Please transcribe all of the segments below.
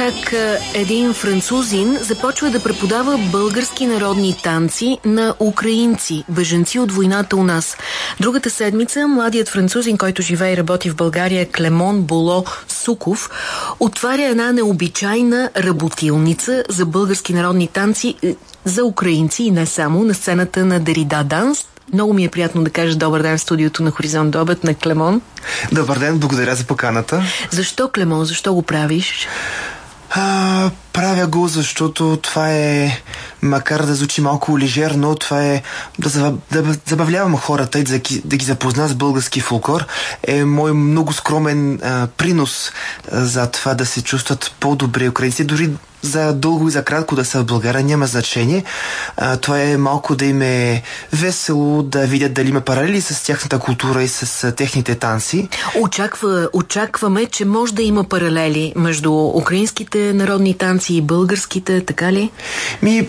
как един французин започва да преподава български народни танци на украинци, беженци от войната у нас. Другата седмица младият французин, който живее и работи в България, Клемон Боло Суков, отваря една необичайна работилница за български народни танци е, за украинци и не само на сцената на Дерида Данс. Много ми е приятно да кажа добър ден в студиото на Хоризонт Добът на Клемон. Добър ден, благодаря за поканата. Защо, Клемон, защо го правиш? А, правя го, защото това е, макар да звучи малко лежерно, това е да, да забавлявам хората и да, да ги запозна с български фолклор, е мой много скромен а, принос а, за това да се чувстват по-добре украинци, дори за дълго и за кратко да са в България, няма значение. А, това е малко да им е весело, да видят дали има паралели с тяхната култура и с а, техните танци. Очаква, очакваме, че може да има паралели между украинските народни танци и българските, така ли? Ми,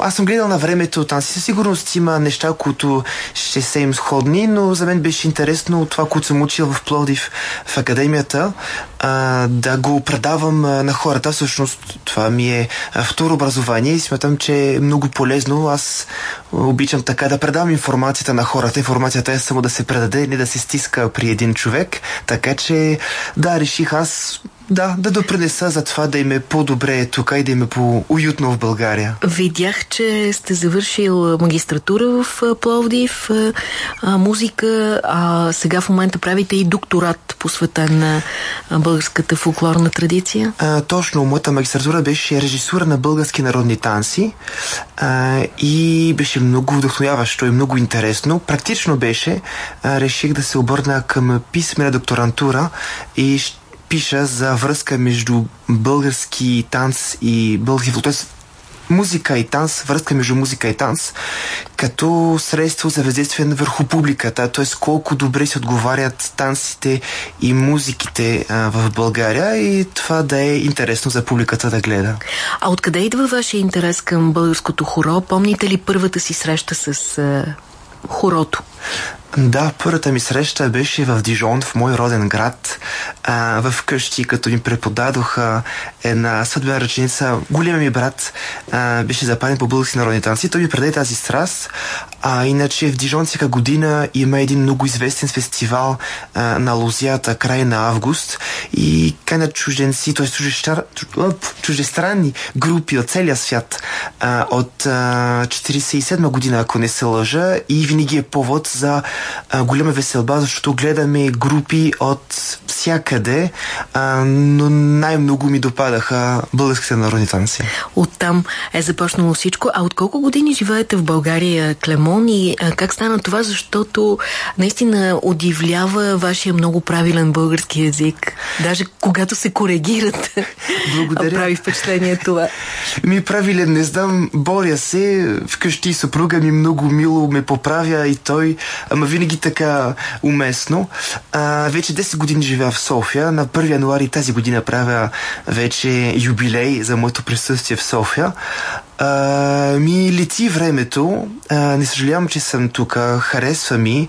аз съм гледал на времето там си със сигурност има неща, които ще са им сходни, но за мен беше интересно това, което съм учил в Пловдив в академията, а, да го предавам а, на хората. Всъщност това ми е второ образование и смятам, че е много полезно. Аз обичам така да предавам информацията на хората. Информацията е само да се предаде, не да се стиска при един човек. Така че да, реших аз да, да допринеса за това да им е по-добре тук и да им е по-уютно в България. Видях, че сте завършил магистратура в Пловдив, музика, а сега в момента правите и докторат посветен на българската фолклорна традиция. А, точно, моята магистратура беше режисура на български народни танци а, и беше много вдъхновяващо и много интересно. Практично беше. А, реших да се обърна към писмена докторантура и ще пиша за връзка между български танц и български фолклор. музика и танц, връзка между музика и танц, като средство за въздействие върху публиката, т.е. колко добре се отговарят танците и музиките а, в България и това да е интересно за публиката да гледа. А откъде идва вашия интерес към българското хоро? Помните ли първата си среща с а, хорото? Да, първата ми среща беше в Дижон, в мой роден град, а, в къщи, като ми преподадоха една съдбена ръченица. Големия ми брат а, беше запален по български народни танци. Той ми предаде тази страст. А иначе в Дижон всяка година има един много известен фестивал а, на Лузията, край на август. И край чужденци, т.е. чуждестранни групи от целия свят а, от а, 47 година, ако не се лъжа. И винаги е повод за а, голяма веселба, защото гледаме групи от всякъде, а, но най-много ми допадаха българските народни танци. Оттам е започнало всичко. А от колко години живеете в България, Клемон, и а, как стана това? Защото наистина удивлява вашия много правилен български язик. Даже когато се коригират, Благодаря. прави впечатление това. Ми правилен, не знам, боря се. Вкъщи съпруга ми много мило ме поправя и той, ама винаги така уместно. А, вече 10 години живея в София. На 1 януари тази година правя вече юбилей за моето присъствие в София. А, ми лети времето. А, не съжалявам, че съм тук. Харесва ми.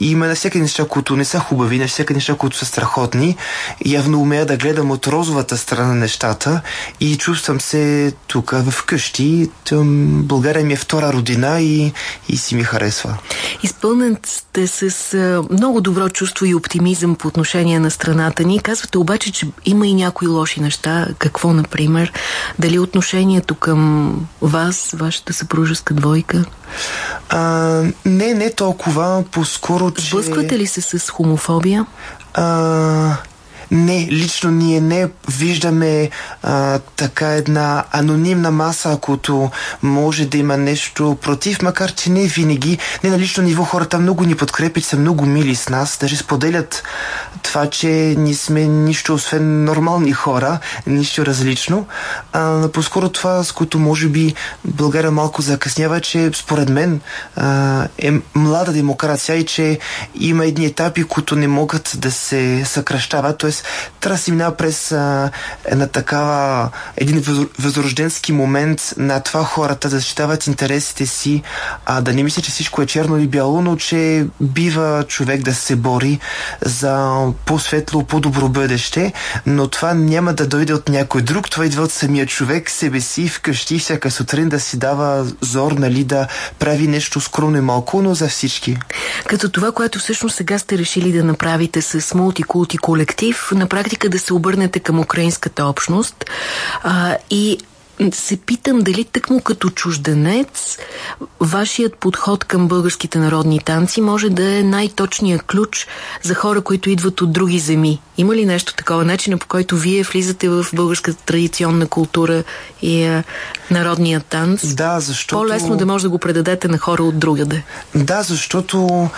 Има на всяка неща, които не са хубави, на всяка неща, които са страхотни. Явно умея да гледам от розовата страна на нещата и чувствам се тук в къщи. България ми е втора родина и, и си ми харесва. Изпълнен сте с много добро чувство и оптимизъм по отношение на страната ни. Казвате обаче, че има и някои лоши неща. Какво, например? Дали отношението към вас, вашата съпружеска двойка? А, не, не толкова. По-скоро, че... Сблъсквате ли се с хомофобия? А, не, лично ние не виждаме а, така една анонимна маса, която може да има нещо против, макар че не винаги. Не на лично ниво хората много ни подкрепят, са много мили с нас, даже споделят това, че ние сме нищо освен нормални хора, нищо различно. А, по-скоро това, с което може би България малко закъснява, че според мен а, е млада демокрация и че има едни етапи, които не могат да се съкръщават, т.е Тоест, трябва да се минава през а, една такава, един възрожденски момент на това хората да защитават интересите си, а да не мисля, че всичко е черно или бяло, но че бива човек да се бори за по-светло, по-добро бъдеще, но това няма да дойде от някой друг, това идва от самия човек, себе си, вкъщи, всяка сутрин да си дава зор, нали, да прави нещо скромно и малко, но за всички. Като това, което всъщност сега сте решили да направите с мултикулти колектив, на практика да се обърнете към украинската общност а, и се питам дали тъкмо като чужденец вашият подход към българските народни танци може да е най-точният ключ за хора, които идват от други земи. Има ли нещо такова? Начина по който вие влизате в българската традиционна култура и а, народния танц? Да, защото... По-лесно да може да го предадете на хора от другаде. Да, защото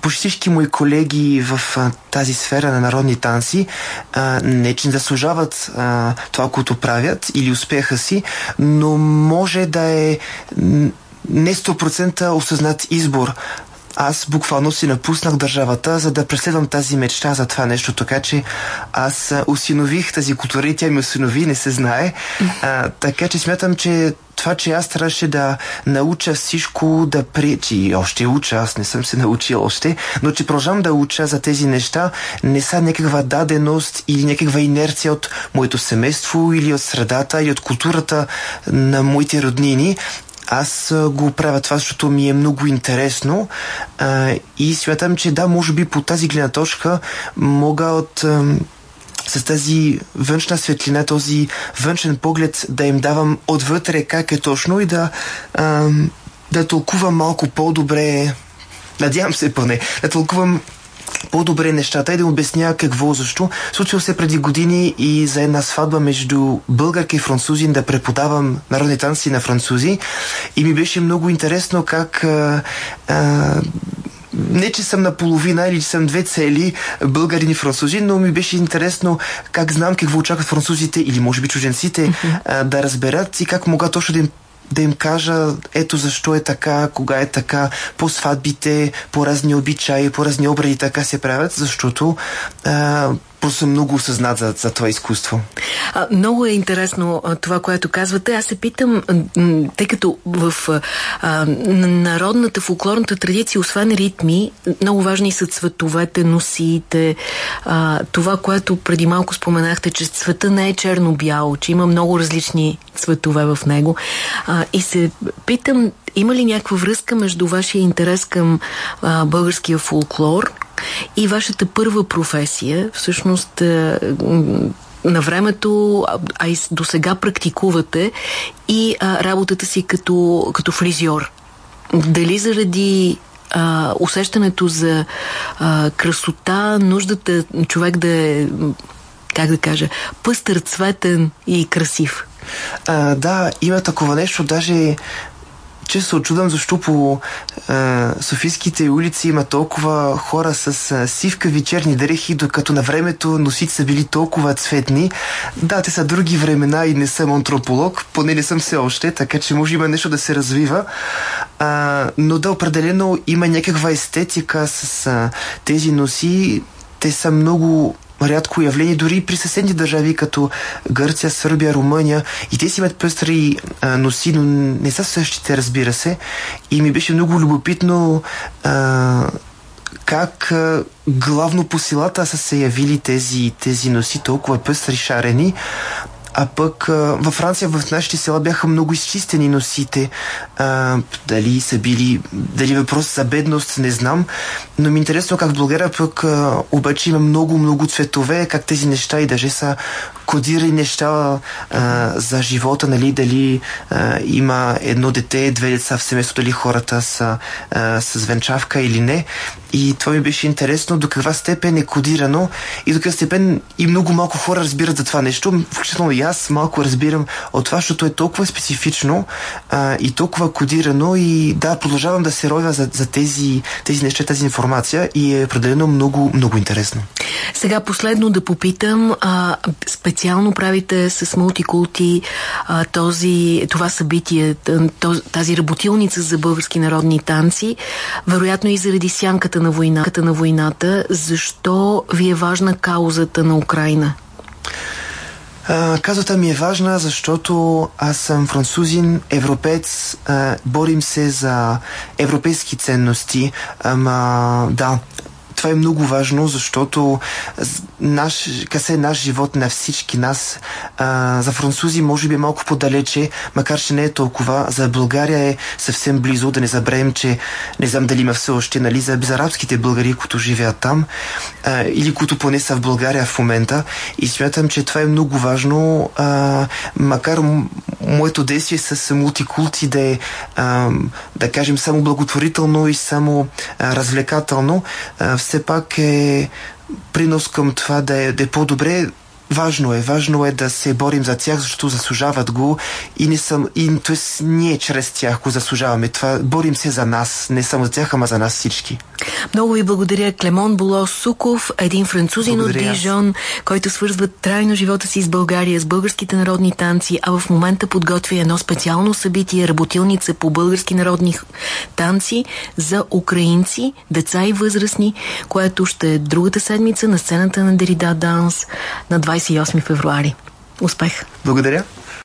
почти всички мои колеги в а, тази сфера на народни танци а, не че не заслужават а, това, което правят или успеха си, но може да е не 100% осъзнат избор аз буквално си напуснах държавата, за да преследвам тази мечта за това нещо. Така че аз осинових тази култура и тя ми осинови, не се знае. А, така че смятам, че това, че аз трябваше да науча всичко да пречи, и още уча, аз не съм се научил още, но че продължавам да уча за тези неща, не са някаква даденост или някаква инерция от моето семейство или от средата или от културата на моите роднини, аз го правя това, защото ми е много интересно. А, и смятам, че да, може би по тази гледна точка мога от а, с тази външна светлина, този външен поглед да им давам отвътре как е точно и да, а, да толкувам малко по-добре, надявам се поне, да толкувам по-добре нещата и да обясня какво, защо. Случило се преди години и за една сватба между българка и французин да преподавам народни танци на французи и ми беше много интересно как а, а, не, че съм наполовина или че съм две цели българин и французи, но ми беше интересно как знам какво очакват французите или може би чуженците mm-hmm. да разберат и как мога точно да им да им кажа ето защо е така, кога е така, по сватбите, по разни обичаи, по разни обреди така се правят, защото а, просто съм много осъзнат за, за това изкуство. Много е интересно това, което казвате. Аз се питам, тъй като в народната фолклорната традиция, освен ритми, много важни са цветовете, носиите, това, което преди малко споменахте, че цвета не е черно-бяло, че има много различни цветове в него. И се питам, има ли някаква връзка между вашия интерес към българския фолклор и вашата първа професия, всъщност на времето, а и до сега практикувате и а, работата си като, като фризьор. Дали заради а, усещането за а, красота, нуждата човек да е, как да кажа, пъстър, цветен и красив? А, да, има такова нещо. Даже че се очудвам защо по а, Софийските улици има толкова хора с а, сивкави черни дрехи, докато на времето носите са били толкова цветни. Да, те са други времена и не съм антрополог, поне не съм все още, така че може има нещо да се развива. А, но да, определено има някаква естетика с а, тези носи. Те са много рядко явление, дори при съседни държави, като Гърция, Сърбия, Румъния. И те си имат пъстри носи, но не са същите, разбира се. И ми беше много любопитно а, как главно по силата са се явили тези, тези носи толкова пъстри шарени. А пък във Франция, в нашите села бяха много изчистени носите. А, дали са били, дали въпрос за бедност, не знам. Но ми е интересно как в България пък а, обаче има много, много цветове, как тези неща и даже са кодирани неща а, за живота, нали, дали а, има едно дете, две деца в семейство, дали хората са а, с венчавка или не. И това ми беше интересно до каква степен е кодирано и до каква степен и много малко хора разбират за това нещо, включително и аз малко разбирам от това, защото е толкова специфично а, и толкова кодирано и да, продължавам да се ровя за, за тези, тези неща, тази информация и е определено много, много интересно. Сега последно да попитам, а, специално правите с мултикулти а, този, това събитие, тази работилница за български народни танци, вероятно и заради сянката на войната, на войната, защо ви е важна каузата на Украина? Казата ми е важна, защото аз съм французин, европеец, борим се за европейски ценности. Ама, да, това е много важно, защото наш, касе наш живот на всички нас. А, за французи може би е малко по-далече, макар че не е толкова. За България е съвсем близо, да не забравим, че не знам дали има все още, нали, за безарабските българи, които живеят там, а, или които поне са в България в момента. И смятам, че това е много важно, а, макар моето действие с мултикулти да е, а, да кажем, само благотворително и само а, развлекателно, а, все пак е принос към това да е, да е по-добре Важно е, важно е да се борим за тях, защото заслужават го и не съм, и, т.е. ние чрез тях го заслужаваме. Това борим се за нас, не само за тях, ама за нас всички. Много ви благодаря, Клемон Боло Суков, един французин от Дижон, който свързва трайно живота си с България, с българските народни танци, а в момента подготвя едно специално събитие, работилница по български народни танци за украинци, деца и възрастни, което ще е другата седмица на сцената на Дерида Данс на 28 февруари. Успех! Благодаря!